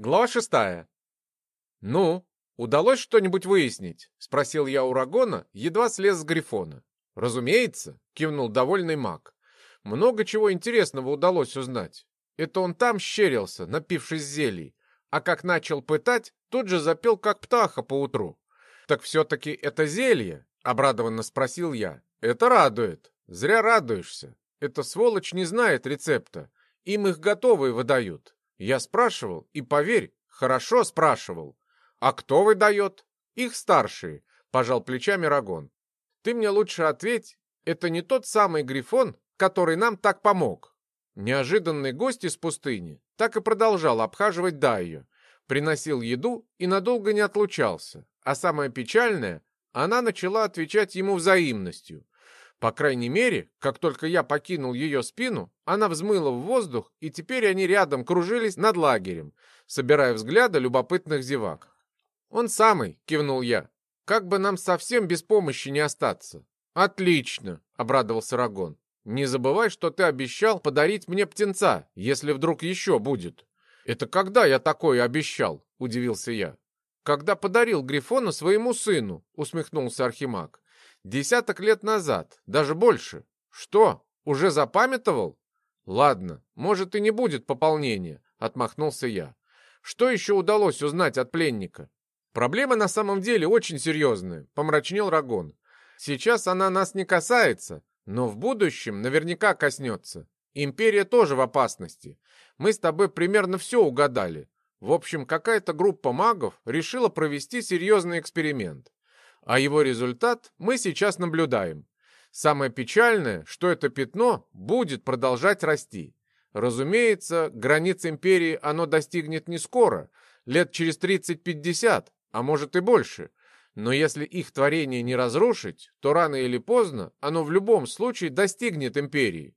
Глава шестая. «Ну, удалось что-нибудь выяснить?» — спросил я у Рагона, едва слез с Грифона. «Разумеется», — кивнул довольный маг. «Много чего интересного удалось узнать. Это он там щерился, напившись зелий, а как начал пытать, тут же запел, как птаха поутру. «Так все-таки это зелье?» — обрадованно спросил я. «Это радует. Зря радуешься. Эта сволочь не знает рецепта. Им их готовые выдают. Я спрашивал, и поверь, хорошо спрашивал. А кто выдает? Их старшие, пожал плечами Рагон. Ты мне лучше ответь, это не тот самый Грифон, который нам так помог. Неожиданный гость из пустыни так и продолжал обхаживать Дайю, приносил еду и надолго не отлучался. А самое печальное, она начала отвечать ему взаимностью. По крайней мере, как только я покинул ее спину, она взмыла в воздух, и теперь они рядом кружились над лагерем, собирая взгляды любопытных зевак. «Он самый», — кивнул я. «Как бы нам совсем без помощи не остаться». «Отлично», — обрадовался Рагон. «Не забывай, что ты обещал подарить мне птенца, если вдруг еще будет». «Это когда я такое обещал?» — удивился я. «Когда подарил Грифона своему сыну», — усмехнулся Архимаг. Десяток лет назад, даже больше. Что, уже запамятовал? Ладно, может и не будет пополнения, отмахнулся я. Что еще удалось узнать от пленника? Проблема на самом деле очень серьезная, помрачнел Рагон. Сейчас она нас не касается, но в будущем наверняка коснется. Империя тоже в опасности. Мы с тобой примерно все угадали. В общем, какая-то группа магов решила провести серьезный эксперимент. А его результат мы сейчас наблюдаем. Самое печальное, что это пятно будет продолжать расти. Разумеется, границ империи оно достигнет не скоро, лет через 30-50, а может и больше. Но если их творение не разрушить, то рано или поздно оно в любом случае достигнет империи.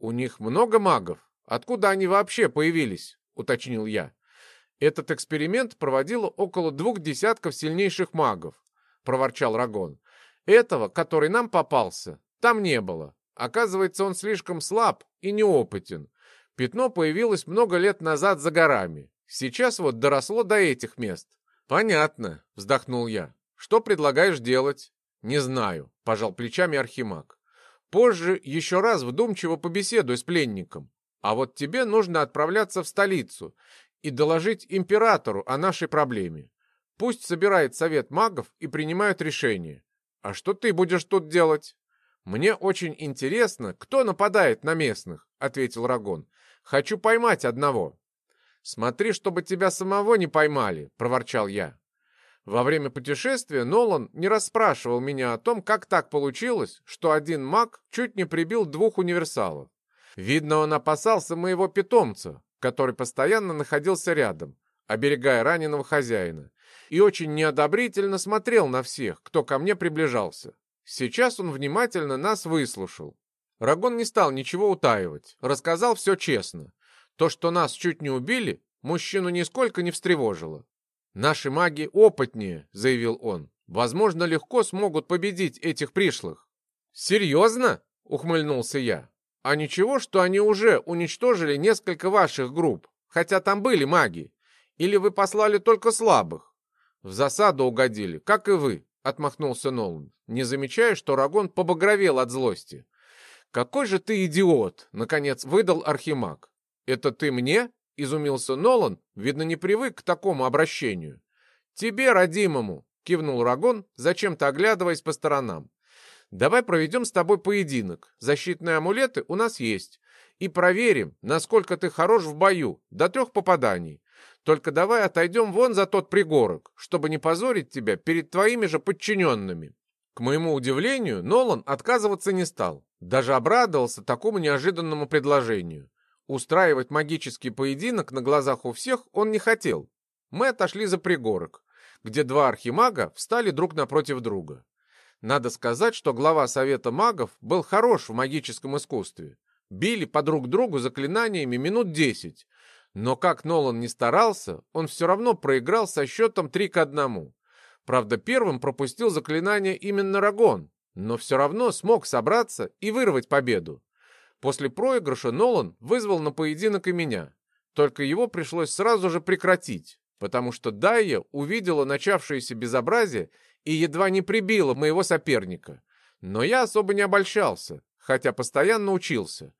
У них много магов. Откуда они вообще появились? Уточнил я. Этот эксперимент проводило около двух десятков сильнейших магов. — проворчал Рагон. «Этого, который нам попался, там не было. Оказывается, он слишком слаб и неопытен. Пятно появилось много лет назад за горами. Сейчас вот доросло до этих мест». «Понятно», — вздохнул я. «Что предлагаешь делать?» «Не знаю», — пожал плечами Архимаг. «Позже еще раз вдумчиво побеседуй с пленником. А вот тебе нужно отправляться в столицу и доложить императору о нашей проблеме. Пусть собирает совет магов и принимают решение. А что ты будешь тут делать? Мне очень интересно, кто нападает на местных, ответил Рагон. Хочу поймать одного. Смотри, чтобы тебя самого не поймали, проворчал я. Во время путешествия Нолан не расспрашивал меня о том, как так получилось, что один маг чуть не прибил двух универсалов. Видно, он опасался моего питомца, который постоянно находился рядом, оберегая раненого хозяина и очень неодобрительно смотрел на всех, кто ко мне приближался. Сейчас он внимательно нас выслушал. Рагон не стал ничего утаивать, рассказал все честно. То, что нас чуть не убили, мужчину нисколько не встревожило. «Наши маги опытнее», — заявил он. «Возможно, легко смогут победить этих пришлых». «Серьезно?» — ухмыльнулся я. «А ничего, что они уже уничтожили несколько ваших групп, хотя там были маги? Или вы послали только слабых?» «В засаду угодили, как и вы», — отмахнулся Нолан, не замечая, что Рагон побагровел от злости. «Какой же ты идиот!» — наконец выдал Архимаг. «Это ты мне?» — изумился Нолан, видно, не привык к такому обращению. «Тебе, родимому!» — кивнул Рагон, зачем-то оглядываясь по сторонам. «Давай проведем с тобой поединок. Защитные амулеты у нас есть. И проверим, насколько ты хорош в бою, до трех попаданий. Только давай отойдем вон за тот пригорок, чтобы не позорить тебя перед твоими же подчиненными». К моему удивлению, Нолан отказываться не стал. Даже обрадовался такому неожиданному предложению. Устраивать магический поединок на глазах у всех он не хотел. Мы отошли за пригорок, где два архимага встали друг напротив друга. Надо сказать, что глава Совета магов был хорош в магическом искусстве. Били по друг другу заклинаниями минут десять, но как Нолан не старался, он все равно проиграл со счетом 3 к 1. Правда, первым пропустил заклинание именно Рагон, но все равно смог собраться и вырвать победу. После проигрыша Нолан вызвал на поединок и меня. только его пришлось сразу же прекратить, потому что Дайя увидела начавшееся безобразие и едва не прибила моего соперника. Но я особо не обольщался, хотя постоянно учился.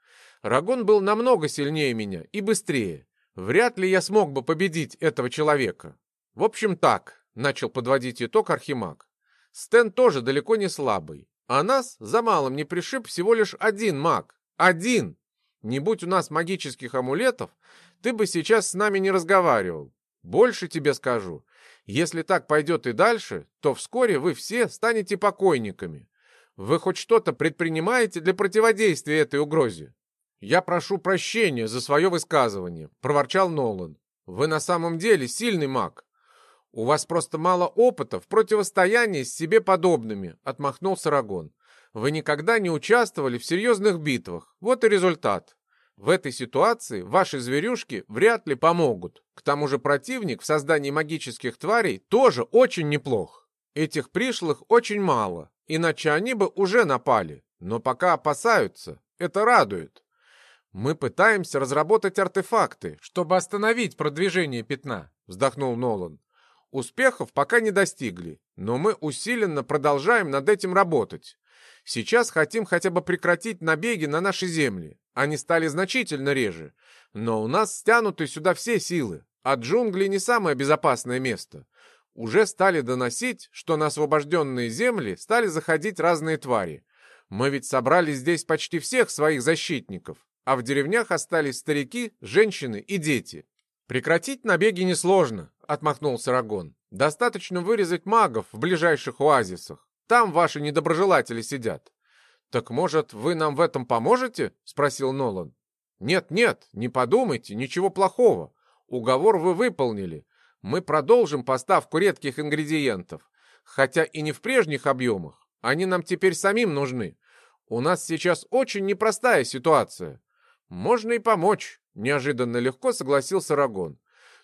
Рагон был намного сильнее меня и быстрее. Вряд ли я смог бы победить этого человека. В общем так, начал подводить итог Архимаг. Стэн тоже далеко не слабый, а нас за малым не пришиб всего лишь один маг. Один! Не будь у нас магических амулетов, ты бы сейчас с нами не разговаривал. Больше тебе скажу, если так пойдет и дальше, то вскоре вы все станете покойниками. Вы хоть что-то предпринимаете для противодействия этой угрозе? Я прошу прощения за свое высказывание, проворчал Нолан. Вы на самом деле сильный маг. У вас просто мало опыта в противостоянии с себе подобными, отмахнулся Рагон. Вы никогда не участвовали в серьезных битвах. Вот и результат. В этой ситуации ваши зверюшки вряд ли помогут. К тому же противник в создании магических тварей тоже очень неплох. Этих пришлых очень мало, иначе они бы уже напали. Но пока опасаются, это радует. Мы пытаемся разработать артефакты, чтобы остановить продвижение пятна, вздохнул Нолан. Успехов пока не достигли, но мы усиленно продолжаем над этим работать. Сейчас хотим хотя бы прекратить набеги на наши земли. Они стали значительно реже. Но у нас стянуты сюда все силы, а джунгли не самое безопасное место. Уже стали доносить, что на освобожденные земли стали заходить разные твари. Мы ведь собрали здесь почти всех своих защитников, а в деревнях остались старики, женщины и дети. «Прекратить набеги несложно», — отмахнулся Рагон. «Достаточно вырезать магов в ближайших оазисах. Там ваши недоброжелатели сидят. Так может, вы нам в этом поможете? спросил Нолан. Нет, нет, не подумайте, ничего плохого. Уговор вы выполнили. Мы продолжим поставку редких ингредиентов, хотя и не в прежних объемах. Они нам теперь самим нужны. У нас сейчас очень непростая ситуация. Можно и помочь, неожиданно легко согласился Рагон.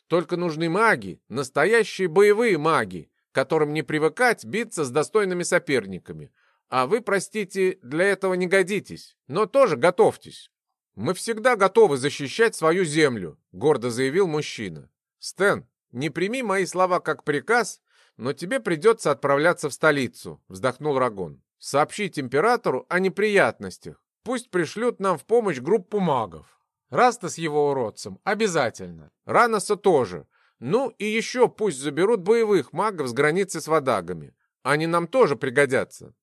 Только нужны маги, настоящие боевые маги, которым не привыкать биться с достойными соперниками. А вы, простите, для этого не годитесь, но тоже готовьтесь. Мы всегда готовы защищать свою землю, гордо заявил мужчина. Стэн, не прими мои слова как приказ, но тебе придется отправляться в столицу, вздохнул Рагон. Сообщить императору о неприятностях. Пусть пришлют нам в помощь группу магов. Раста с его уродцем обязательно. Раноса тоже. Ну и еще пусть заберут боевых магов с границы с водагами. Они нам тоже пригодятся.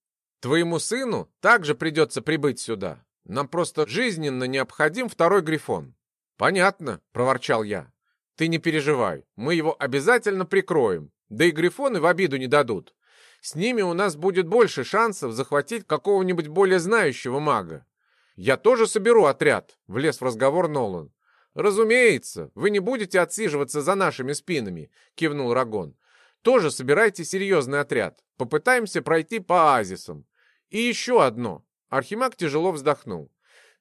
Твоему сыну также придется прибыть сюда. Нам просто жизненно необходим второй грифон. Понятно, проворчал я. Ты не переживай, мы его обязательно прикроем. Да и грифоны в обиду не дадут. С ними у нас будет больше шансов захватить какого-нибудь более знающего мага. Я тоже соберу отряд, влез в разговор Нолан. «Разумеется, вы не будете отсиживаться за нашими спинами», — кивнул Рагон. «Тоже собирайте серьезный отряд. Попытаемся пройти по оазисам. И еще одно». Архимаг тяжело вздохнул.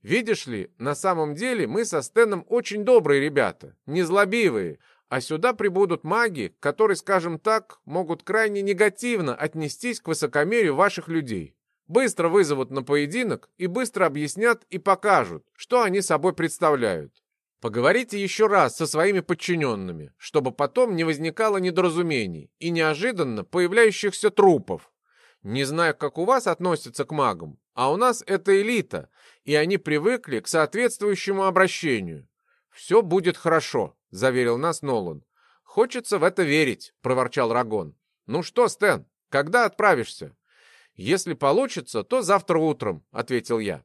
«Видишь ли, на самом деле мы со Стеном очень добрые ребята, не злобивые, а сюда прибудут маги, которые, скажем так, могут крайне негативно отнестись к высокомерию ваших людей. Быстро вызовут на поединок и быстро объяснят и покажут, что они собой представляют. Поговорите еще раз со своими подчиненными, чтобы потом не возникало недоразумений и неожиданно появляющихся трупов. Не знаю, как у вас относятся к магам, а у нас это элита, и они привыкли к соответствующему обращению. «Все будет хорошо», — заверил нас Нолан. «Хочется в это верить», — проворчал Рагон. «Ну что, Стэн, когда отправишься?» «Если получится, то завтра утром», — ответил я.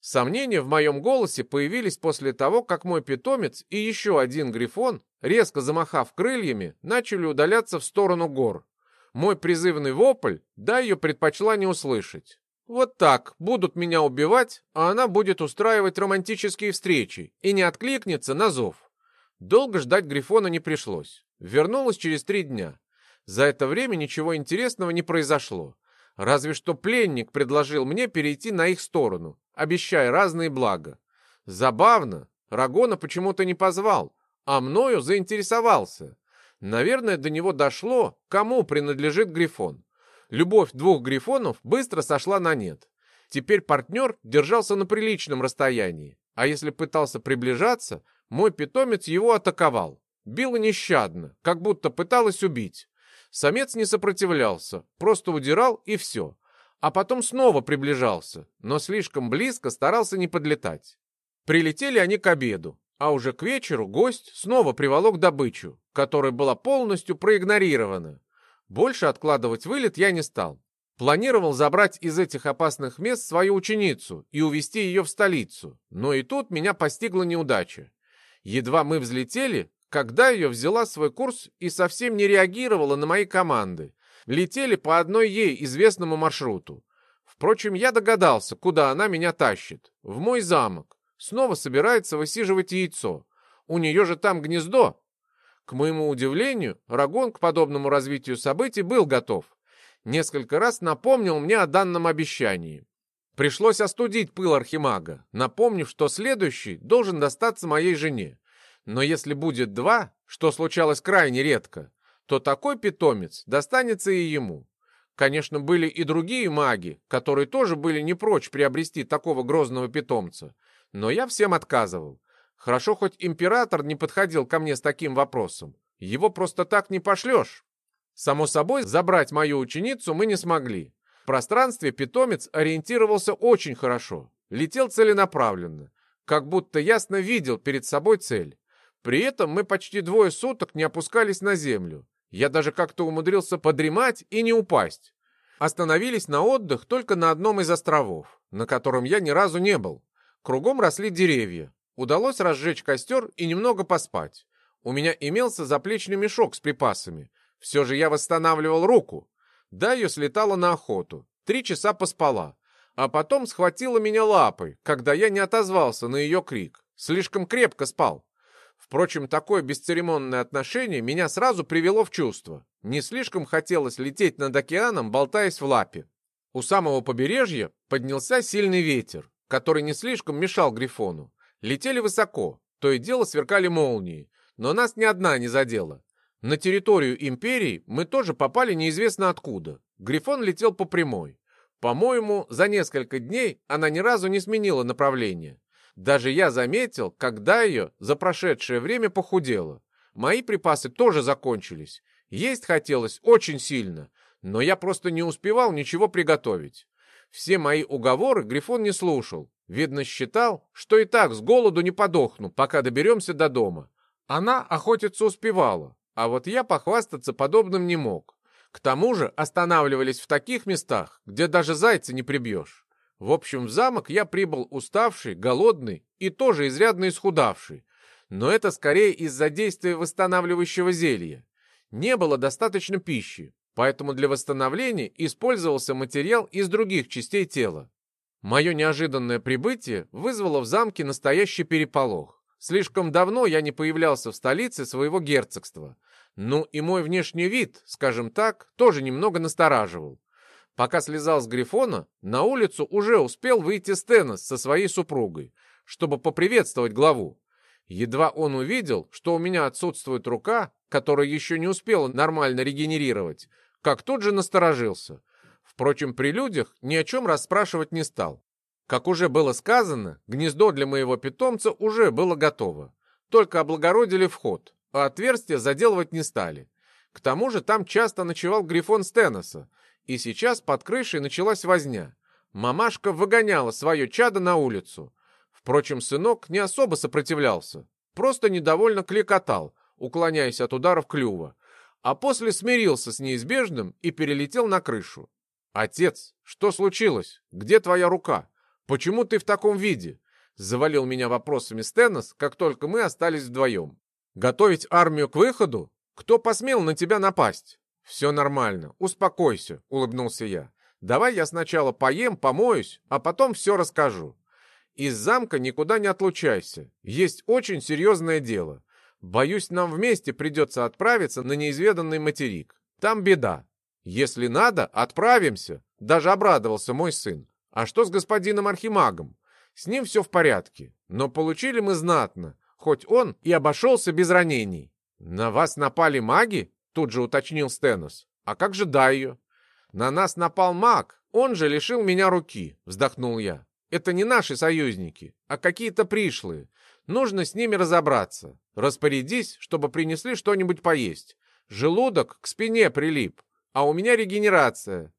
Сомнения в моем голосе появились после того, как мой питомец и еще один грифон, резко замахав крыльями, начали удаляться в сторону гор. Мой призывный вопль, да ее предпочла не услышать. Вот так будут меня убивать, а она будет устраивать романтические встречи и не откликнется на зов. Долго ждать Грифона не пришлось. Вернулась через три дня. За это время ничего интересного не произошло. Разве что пленник предложил мне перейти на их сторону, обещая разные блага. Забавно, Рагона почему-то не позвал, а мною заинтересовался. Наверное, до него дошло, кому принадлежит Грифон. Любовь двух Грифонов быстро сошла на нет. Теперь партнер держался на приличном расстоянии, а если пытался приближаться, мой питомец его атаковал. Била нещадно, как будто пыталась убить. Самец не сопротивлялся, просто удирал и все. А потом снова приближался, но слишком близко старался не подлетать. Прилетели они к обеду, а уже к вечеру гость снова приволок добычу, которая была полностью проигнорирована. Больше откладывать вылет я не стал. Планировал забрать из этих опасных мест свою ученицу и увезти ее в столицу, но и тут меня постигла неудача. Едва мы взлетели, когда ее взяла свой курс и совсем не реагировала на мои команды. Летели по одной ей известному маршруту. Впрочем, я догадался, куда она меня тащит. В мой замок. Снова собирается высиживать яйцо. У нее же там гнездо. К моему удивлению, Рагон к подобному развитию событий был готов несколько раз напомнил мне о данном обещании. Пришлось остудить пыл архимага, напомнив, что следующий должен достаться моей жене. Но если будет два, что случалось крайне редко, то такой питомец достанется и ему. Конечно, были и другие маги, которые тоже были не прочь приобрести такого грозного питомца, но я всем отказывал. Хорошо, хоть император не подходил ко мне с таким вопросом. Его просто так не пошлешь. Само собой, забрать мою ученицу мы не смогли. В пространстве питомец ориентировался очень хорошо, летел целенаправленно, как будто ясно видел перед собой цель. При этом мы почти двое суток не опускались на землю. Я даже как-то умудрился подремать и не упасть. Остановились на отдых только на одном из островов, на котором я ни разу не был. Кругом росли деревья. Удалось разжечь костер и немного поспать. У меня имелся заплечный мешок с припасами, все же я восстанавливал руку. Да, ее слетала на охоту. Три часа поспала. А потом схватила меня лапой, когда я не отозвался на ее крик. Слишком крепко спал. Впрочем, такое бесцеремонное отношение меня сразу привело в чувство. Не слишком хотелось лететь над океаном, болтаясь в лапе. У самого побережья поднялся сильный ветер, который не слишком мешал Грифону. Летели высоко, то и дело сверкали молнии, но нас ни одна не задела. На территорию империи мы тоже попали неизвестно откуда. Грифон летел по прямой. По-моему, за несколько дней она ни разу не сменила направление. Даже я заметил, когда ее за прошедшее время похудела. Мои припасы тоже закончились. Есть хотелось очень сильно, но я просто не успевал ничего приготовить. Все мои уговоры Грифон не слушал. Видно, считал, что и так с голоду не подохну, пока доберемся до дома. Она охотиться успевала, а вот я похвастаться подобным не мог. К тому же останавливались в таких местах, где даже зайца не прибьешь. В общем, в замок я прибыл уставший, голодный и тоже изрядно исхудавший. Но это скорее из-за действия восстанавливающего зелья. Не было достаточно пищи, поэтому для восстановления использовался материал из других частей тела. Мое неожиданное прибытие вызвало в замке настоящий переполох. Слишком давно я не появлялся в столице своего герцогства. Ну и мой внешний вид, скажем так, тоже немного настораживал. Пока слезал с Грифона, на улицу уже успел выйти Стенос со своей супругой, чтобы поприветствовать главу. Едва он увидел, что у меня отсутствует рука, которая еще не успела нормально регенерировать, как тут же насторожился. Впрочем, при людях ни о чем расспрашивать не стал. Как уже было сказано, гнездо для моего питомца уже было готово. Только облагородили вход а отверстия заделывать не стали. К тому же там часто ночевал Грифон Стеноса, и сейчас под крышей началась возня. Мамашка выгоняла свое чадо на улицу. Впрочем, сынок не особо сопротивлялся, просто недовольно кликотал, уклоняясь от ударов клюва, а после смирился с неизбежным и перелетел на крышу. «Отец, что случилось? Где твоя рука? Почему ты в таком виде?» Завалил меня вопросами Стенос, как только мы остались вдвоем. Готовить армию к выходу? Кто посмел на тебя напасть? Все нормально, успокойся, улыбнулся я. Давай я сначала поем, помоюсь, а потом все расскажу. Из замка никуда не отлучайся. Есть очень серьезное дело. Боюсь, нам вместе придется отправиться на неизведанный материк. Там беда. Если надо, отправимся. Даже обрадовался мой сын. А что с господином Архимагом? С ним все в порядке. Но получили мы знатно хоть он и обошелся без ранений. «На вас напали маги?» — тут же уточнил Стенос. «А как же Дайо?» «На нас напал маг, он же лишил меня руки», — вздохнул я. «Это не наши союзники, а какие-то пришлые. Нужно с ними разобраться. Распорядись, чтобы принесли что-нибудь поесть. Желудок к спине прилип, а у меня регенерация.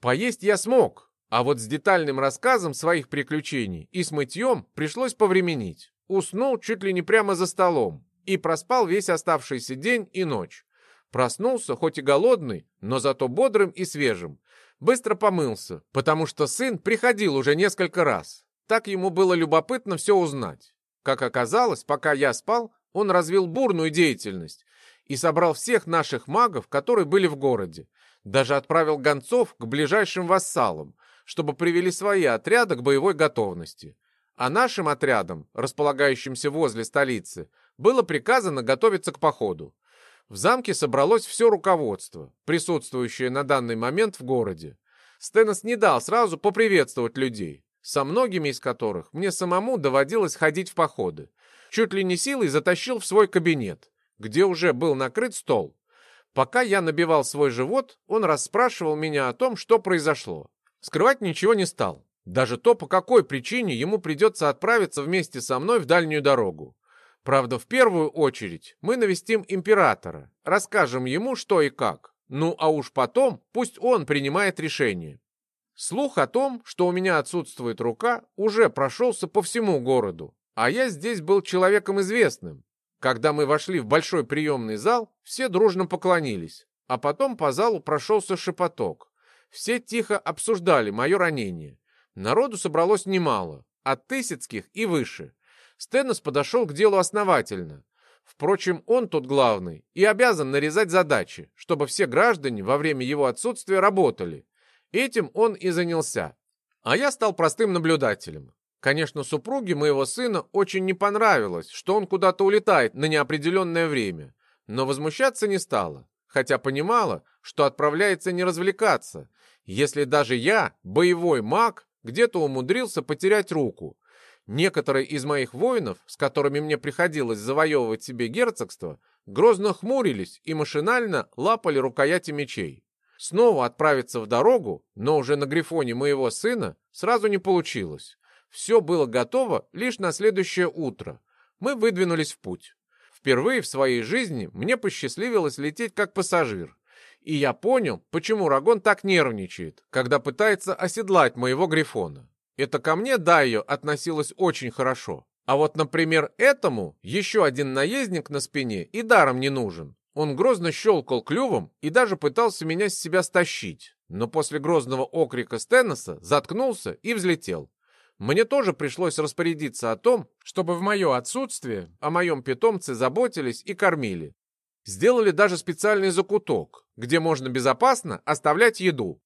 Поесть я смог, а вот с детальным рассказом своих приключений и с мытьем пришлось повременить. Уснул чуть ли не прямо за столом и проспал весь оставшийся день и ночь. Проснулся, хоть и голодный, но зато бодрым и свежим. Быстро помылся, потому что сын приходил уже несколько раз. Так ему было любопытно все узнать. Как оказалось, пока я спал, он развил бурную деятельность и собрал всех наших магов, которые были в городе. Даже отправил гонцов к ближайшим вассалам, чтобы привели свои отряды к боевой готовности. А нашим отрядам, располагающимся возле столицы, было приказано готовиться к походу. В замке собралось все руководство, присутствующее на данный момент в городе. Стенос не дал сразу поприветствовать людей, со многими из которых мне самому доводилось ходить в походы. Чуть ли не силой затащил в свой кабинет, где уже был накрыт стол. Пока я набивал свой живот, он расспрашивал меня о том, что произошло. Скрывать ничего не стал. Даже то, по какой причине ему придется отправиться вместе со мной в дальнюю дорогу. Правда, в первую очередь мы навестим императора, расскажем ему, что и как. Ну, а уж потом пусть он принимает решение. Слух о том, что у меня отсутствует рука, уже прошелся по всему городу, а я здесь был человеком известным. Когда мы вошли в большой приемный зал, все дружно поклонились, а потом по залу прошелся шепоток. Все тихо обсуждали мое ранение. Народу собралось немало, от Тысяцких и выше. Стенос подошел к делу основательно. Впрочем, он тут главный и обязан нарезать задачи, чтобы все граждане во время его отсутствия работали. Этим он и занялся. А я стал простым наблюдателем. Конечно, супруге моего сына очень не понравилось, что он куда-то улетает на неопределенное время, но возмущаться не стала, хотя понимала, что отправляется не развлекаться, если даже я, боевой маг, где-то умудрился потерять руку, Некоторые из моих воинов, с которыми мне приходилось завоевывать себе герцогство, грозно хмурились и машинально лапали рукояти мечей. Снова отправиться в дорогу, но уже на грифоне моего сына, сразу не получилось. Все было готово лишь на следующее утро. Мы выдвинулись в путь. Впервые в своей жизни мне посчастливилось лететь как пассажир. И я понял, почему Рагон так нервничает, когда пытается оседлать моего грифона. Это ко мне Дайо относилась очень хорошо. А вот, например, этому еще один наездник на спине и даром не нужен. Он грозно щелкал клювом и даже пытался меня с себя стащить. Но после грозного окрика Стеноса заткнулся и взлетел. Мне тоже пришлось распорядиться о том, чтобы в мое отсутствие о моем питомце заботились и кормили. Сделали даже специальный закуток, где можно безопасно оставлять еду.